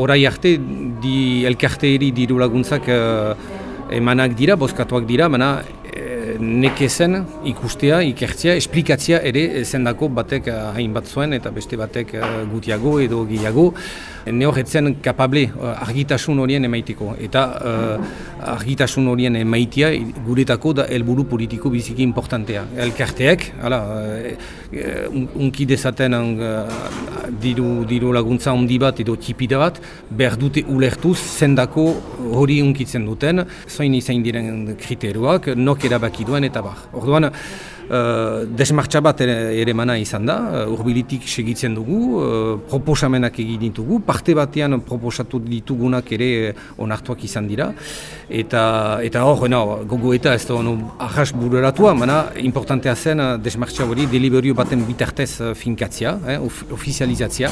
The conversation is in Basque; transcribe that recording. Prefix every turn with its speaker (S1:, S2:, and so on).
S1: orai arte di elkarteeri diru laguntzak uh, emanak dira, bozkatuak dira, mana nekezen ikustea, ikertzea, esplikatzea ere zendako batek eh, hainbat zuen eta beste batek eh, gutiago edo gehiago. Ne horretzen kapable eh, argitasun horien emaiteko. Eta argitasun horien emaitia guretako da helburu politiko biziki importantea. Elkarteek, hala, unki dezaten diru, diru laguntza handi bat edo tipida bat, behar dute ulertuz zendako hori unkitzen duten, zoin izan diren kriteruak, nok erabaki duen eta bar. Orduan, uh, desmartxa bat ere, mana izan da, uh, urbilitik segitzen dugu, uh, proposamenak egin ditugu, parte batean proposatu ditugunak ere onartuak izan dira, eta eta hor, no, gogo eta ez da ono ahas bururatua, mana importantea zen desmartxa hori deliberio baten bitartez finkatzia, eh, ofizializatzia.